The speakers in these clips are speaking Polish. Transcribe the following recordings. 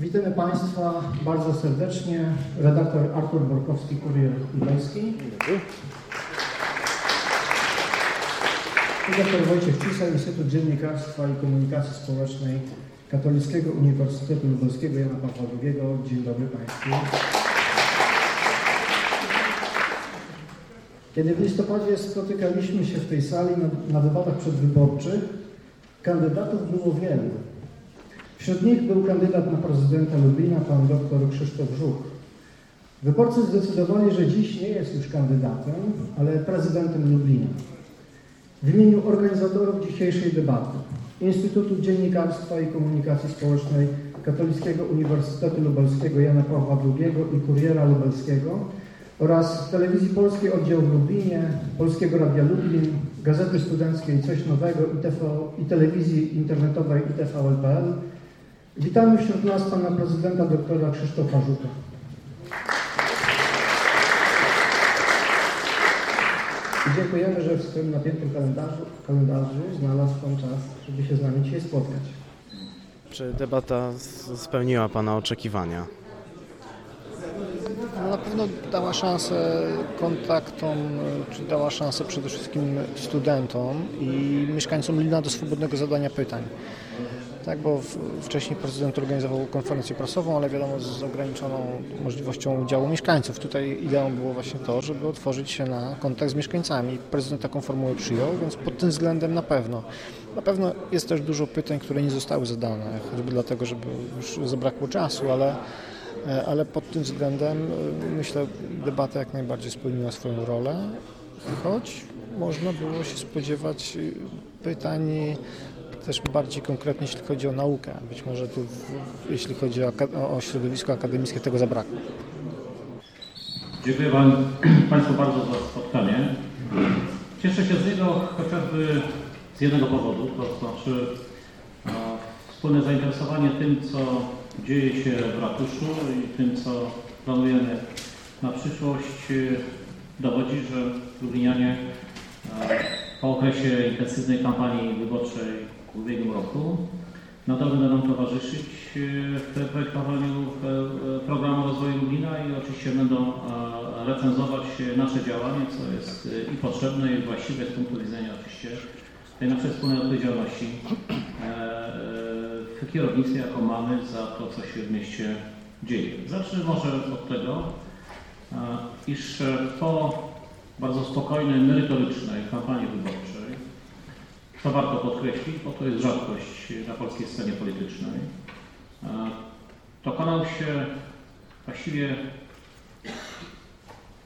Witamy Państwa bardzo serdecznie. Redaktor Artur Borkowski, Kurier Lubelski. Redaktor Wojciech Cisa, Instytut Dziennikarstwa i Komunikacji Społecznej Katolickiego Uniwersytetu Lubelskiego Jana Pawła II. Dzień dobry Państwu. Kiedy w listopadzie spotykaliśmy się w tej sali na, na debatach przedwyborczych, kandydatów było wielu. Wśród nich był kandydat na prezydenta Lublina, pan dr Krzysztof Żuch. Wyborcy zdecydowali, że dziś nie jest już kandydatem, ale prezydentem Lublina. W imieniu organizatorów dzisiejszej debaty, Instytutu Dziennikarstwa i Komunikacji Społecznej Katolickiego Uniwersytetu Lubelskiego Jana Pawła II i Kuriera Lubelskiego oraz Telewizji Polskiej Oddział w Lublinie, Polskiego Radia Lublin, Gazety Studenckiej Coś Nowego i, TV, i Telewizji Internetowej ITVL.pl Witamy wśród nas Pana Prezydenta doktora Krzysztofa Żuka. I dziękujemy, że w swoim napiętym kalendarzu, kalendarzu znalazł Pan czas, żeby się z nami dzisiaj spotkać. Czy debata spełniła Pana oczekiwania? No, na pewno dała szansę kontaktom, czy dała szansę przede wszystkim studentom i mieszkańcom Lina do swobodnego zadania pytań. Tak, bo wcześniej prezydent organizował konferencję prasową, ale wiadomo z ograniczoną możliwością udziału mieszkańców. Tutaj ideą było właśnie to, żeby otworzyć się na kontakt z mieszkańcami. Prezydent taką formułę przyjął, więc pod tym względem na pewno. Na pewno jest też dużo pytań, które nie zostały zadane, choćby dlatego, żeby już zabrakło czasu, ale ale pod tym względem myślę, debata jak najbardziej spełniła swoją rolę, choć można było się spodziewać pytań też bardziej konkretnie, jeśli chodzi o naukę. Być może tu, jeśli chodzi o, o środowisko akademickie, tego zabrakło. Dziękuję Wam, Państwu bardzo za spotkanie. Cieszę się z niego chociażby z jednego powodu, to znaczy e, wspólne zainteresowanie tym, co dzieje się w ratuszu i tym, co planujemy na przyszłość dowodzi, że Lublinianie po okresie intensywnej kampanii wyborczej w ubiegłym roku nadal będą towarzyszyć w projektowaniu programu rozwoju Lublina i oczywiście będą recenzować nasze działanie, co jest i potrzebne i właściwe z punktu widzenia oczywiście tej naszej wspólnej odpowiedzialności w kierownictwie, jaką mamy za to, co się w mieście dzieje. Zacznę może od tego, iż po bardzo spokojnej, merytorycznej kampanii wyborczej, to warto podkreślić, bo to jest rzadkość na polskiej scenie politycznej, dokonał się właściwie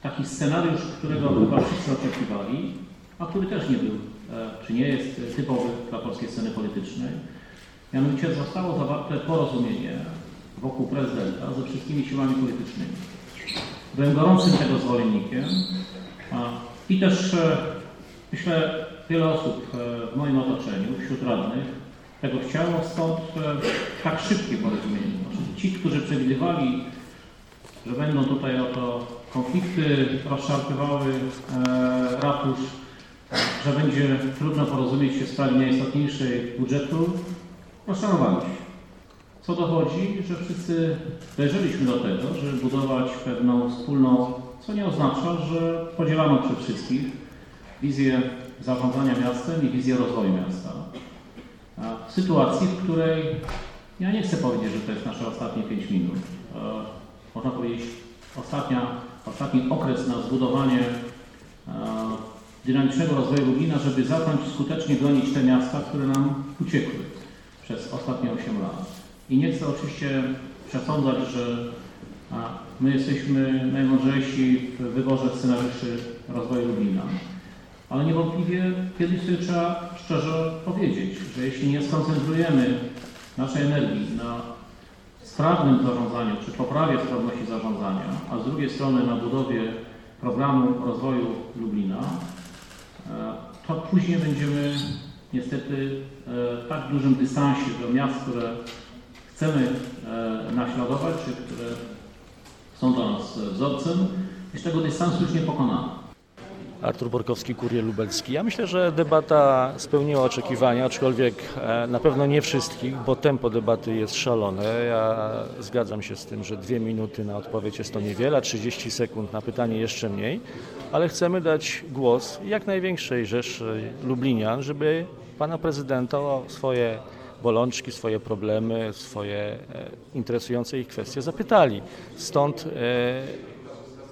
taki scenariusz, którego chyba wszyscy oczekiwali, a który też nie był, czy nie jest typowy dla polskiej sceny politycznej. Mianowicie zostało zawarte porozumienie wokół prezydenta ze wszystkimi siłami politycznymi. Byłem gorącym tego zwolennikiem i też myślę, wiele osób w moim otoczeniu, wśród radnych, tego chciało, stąd tak szybkie porozumienie. Ci, którzy przewidywali, że będą tutaj oto konflikty rozszarpywały ratusz, że będzie trudno porozumieć się w sprawie najistotniejszej budżetu, rozczarowali się. Co dochodzi, że wszyscy dojrzeliśmy do tego, żeby budować pewną wspólną, co nie oznacza, że podzielamy przez wszystkich wizję zarządzania miastem i wizję rozwoju miasta. W sytuacji, w której ja nie chcę powiedzieć, że to jest nasze ostatnie 5 minut. Można powiedzieć, ostatnia, ostatni okres na zbudowanie dynamicznego rozwoju Lublina, żeby zacząć skutecznie gonić te miasta, które nam uciekły przez ostatnie 8 lat. I nie chcę oczywiście przesądzać, że my jesteśmy najmądrzejsi w wyborze scenariuszy rozwoju Lublina. Ale niewątpliwie kiedyś sobie trzeba szczerze powiedzieć, że jeśli nie skoncentrujemy naszej energii na sprawnym zarządzaniu, czy poprawie sprawności zarządzania, a z drugiej strony na budowie programu rozwoju Lublina, to później będziemy niestety w tak dużym dystansie do miast, które chcemy naśladować, czy które są dla nas wzorcem, iż tego dystansu już nie pokonamy. Artur Borkowski, Kurier Lubelski. Ja myślę, że debata spełniła oczekiwania, aczkolwiek e, na pewno nie wszystkich, bo tempo debaty jest szalone. Ja zgadzam się z tym, że dwie minuty na odpowiedź jest to niewiele, a 30 sekund na pytanie jeszcze mniej, ale chcemy dać głos jak największej rzeszy Lublinian, żeby pana prezydenta o swoje bolączki, swoje problemy, swoje e, interesujące ich kwestie zapytali. Stąd e,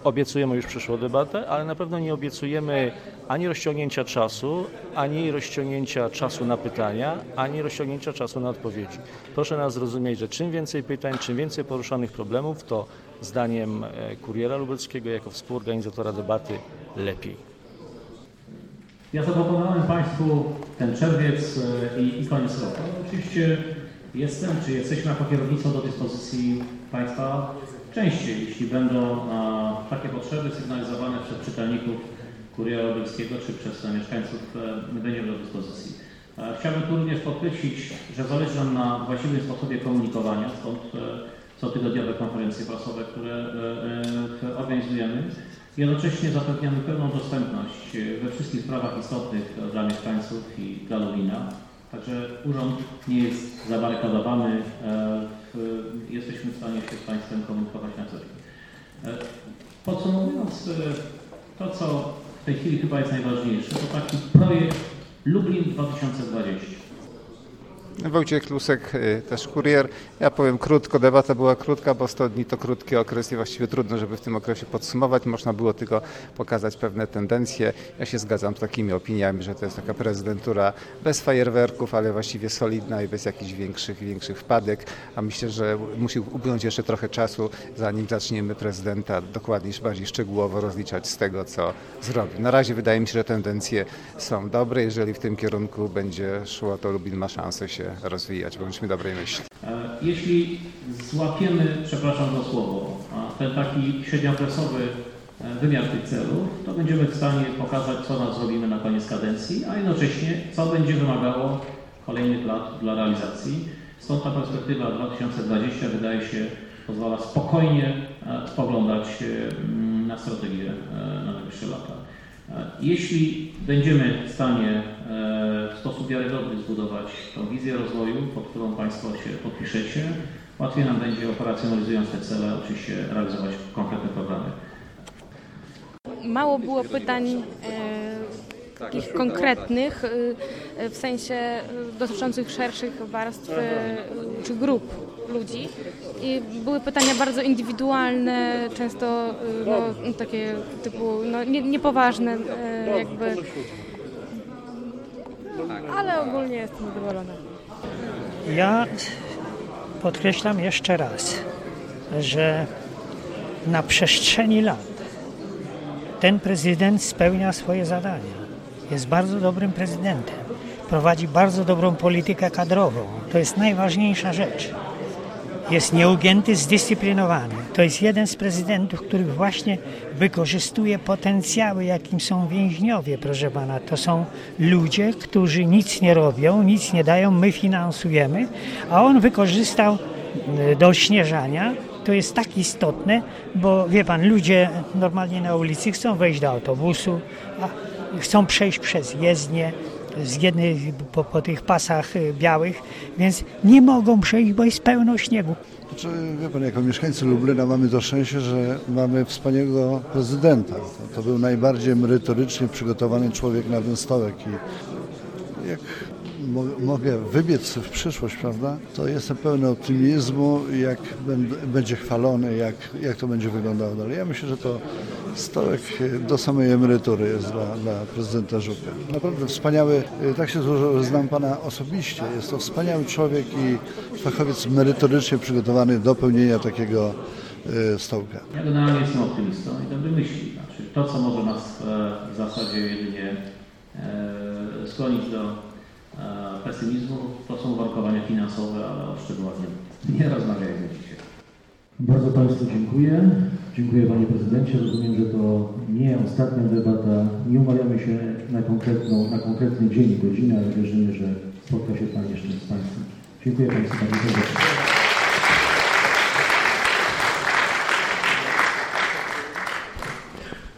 Obiecujemy już przyszłą debatę, ale na pewno nie obiecujemy ani rozciągnięcia czasu, ani rozciągnięcia czasu na pytania, ani rozciągnięcia czasu na odpowiedzi. Proszę nas zrozumieć, że czym więcej pytań, czym więcej poruszanych problemów, to zdaniem e, Kuriera Lubelskiego jako współorganizatora debaty lepiej. Ja zaproponowałem Państwu ten czerwiec e, i, i koniec roku. Oczywiście jestem, czy jesteśmy jako kierownictwo do dyspozycji Państwa częściej, jeśli będą takie potrzeby sygnalizowane przez czytelników Kuriera Lubelskiego czy przez mieszkańców, e, będziemy do dyspozycji. E, Chciałbym tu również podkreślić, że zależy nam na właściwym sposobie komunikowania, stąd e, cotygodniowe konferencje prasowe, które e, e, organizujemy. Jednocześnie zapewniamy pełną dostępność e, we wszystkich sprawach istotnych dla mieszkańców i dla Lublina. Także urząd nie jest zabarykadowany, e, jesteśmy w stanie się z Państwem komunikować na co dzień. Podsumowując, e, to co w tej chwili chyba jest najważniejsze, to taki projekt Lublin 2020. Wojciech Lusek, y, też kurier. Ja powiem krótko, debata była krótka, bo 100 dni to krótki okres i właściwie trudno, żeby w tym okresie podsumować. Można było tylko pokazać pewne tendencje. Ja się zgadzam z takimi opiniami, że to jest taka prezydentura bez fajerwerków, ale właściwie solidna i bez jakichś większych, większych wpadek. A myślę, że musi upłynąć jeszcze trochę czasu, zanim zaczniemy prezydenta dokładniej, bardziej szczegółowo rozliczać z tego, co zrobił. Na razie wydaje mi się, że tendencje są dobre. Jeżeli w tym kierunku będzie szło, to Lublin ma szansę się rozwijać. Bądźmy dobrej myśli. E, Jeśli złapiemy, przepraszam za słowo, ten taki średniookresowy e, wymiar tych celów, to będziemy w stanie pokazać, co nas zrobimy na koniec kadencji, a jednocześnie, co będzie wymagało kolejnych lat dla realizacji. Stąd ta perspektywa 2020 wydaje się pozwala spokojnie e, spoglądać na strategię na najbliższe lata. Jeśli będziemy w stanie e, w sposób wiarygodny zbudować tą wizję rozwoju, pod którą Państwo się podpiszecie, łatwiej nam będzie operacjonalizując te cele oczywiście realizować konkretne programy. Mało było pytań e, takich konkretnych, e, w sensie e, dotyczących szerszych warstw czy grup ludzi. I były pytania bardzo indywidualne, często no, takie typu no, nie, niepoważne jakby. Ale ogólnie jestem zadowolona. Ja podkreślam jeszcze raz, że na przestrzeni lat ten prezydent spełnia swoje zadania. Jest bardzo dobrym prezydentem. Prowadzi bardzo dobrą politykę kadrową. To jest najważniejsza rzecz. Jest nieugięty, zdyscyplinowany. To jest jeden z prezydentów, który właśnie wykorzystuje potencjały, jakim są więźniowie, proszę pana. To są ludzie, którzy nic nie robią, nic nie dają, my finansujemy, a on wykorzystał e, do śnieżania. To jest tak istotne, bo wie pan, ludzie normalnie na ulicy chcą wejść do autobusu, a chcą przejść przez jezdnię, z jednej po, po tych pasach y, białych, więc nie mogą przejść, bo jest pełno śniegu. Znaczy, wie pan, jako mieszkańcy Lublina mamy to szczęście, że mamy wspaniałego prezydenta. To, to był najbardziej merytorycznie przygotowany człowiek na ten stołek i jak mo mogę wybiec w przyszłość, prawda, to jestem pełny optymizmu, jak będę, będzie chwalony, jak, jak to będzie wyglądało dalej. Ja myślę, że to stołek do samej emerytury jest dla, dla prezydenta Żuka. Naprawdę wspaniały, tak się złożyło, że znam pana osobiście. Jest to wspaniały człowiek i fachowiec merytorycznie przygotowany do pełnienia takiego e, stołka. Ja generalnie jestem optymistą i dobry myśli. Znaczy, to, co może nas e, w zasadzie jedynie e, skłonić do e, pesymizmu, to są uwarunkowania finansowe, ale o szczegółach nie, nie rozmawiajmy dzisiaj. Bardzo Państwu dziękuję. Dziękuję Panie Prezydencie. Rozumiem, że to nie ostatnia debata. Nie umawiamy się na, konkretną, na konkretny dzień i godzinę, ale wierzymy, że spotka się Pan jeszcze z Państwem. Dziękuję Państwu bardzo serdecznie.